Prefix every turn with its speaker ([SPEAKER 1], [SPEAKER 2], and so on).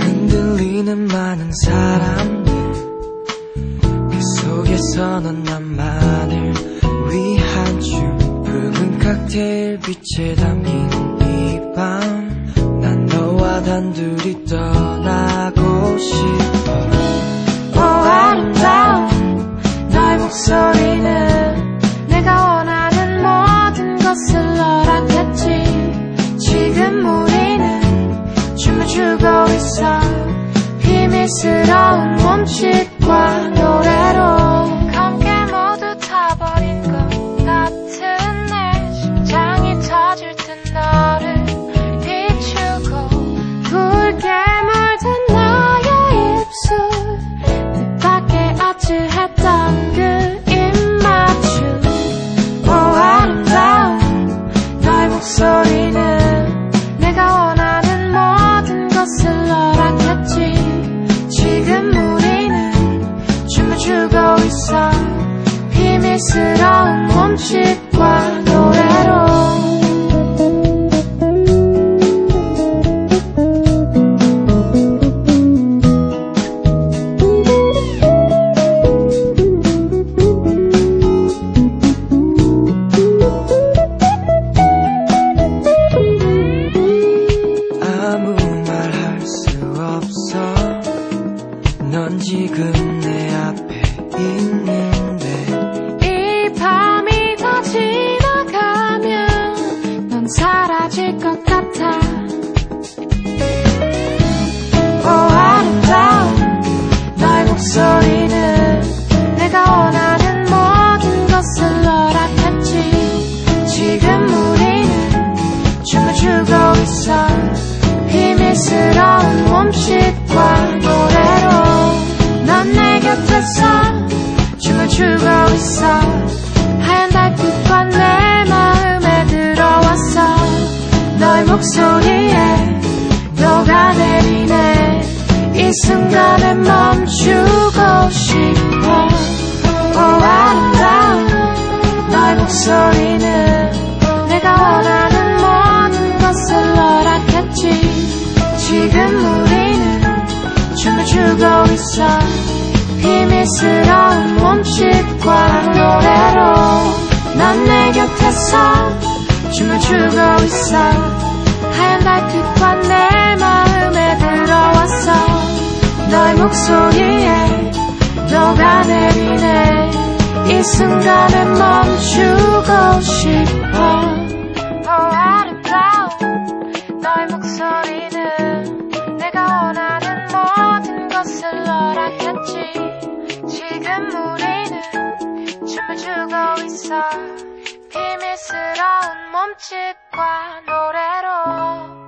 [SPEAKER 1] 흔들리는 많은 사람들 그 속에서 넌 나만을 위한 줄 붉은 칵테일 빛에 담긴 이밤. 단둘이 떠나고 싶어 비밀스 사라질 것 같아 목소리에 녹아내리네. 이 순간에 멈추고 싶어. 오 아름다운 너의 목소리는 내가 원하는 모든 것을 허락했지. 지금 우리는 춤을 추고 있어. 비밀스러운 몸짓과 노래로 넌 내 곁에서 춤을 추고 있어 목소리에 녹아내리네. 이 순간에 멈추고 싶어. 오 아름다운 너의 목소리는 내가 원하는 모든 것을 허락했지. 지금 우리는 춤을 추고 있어. 비밀스러운 몸짓과 노래로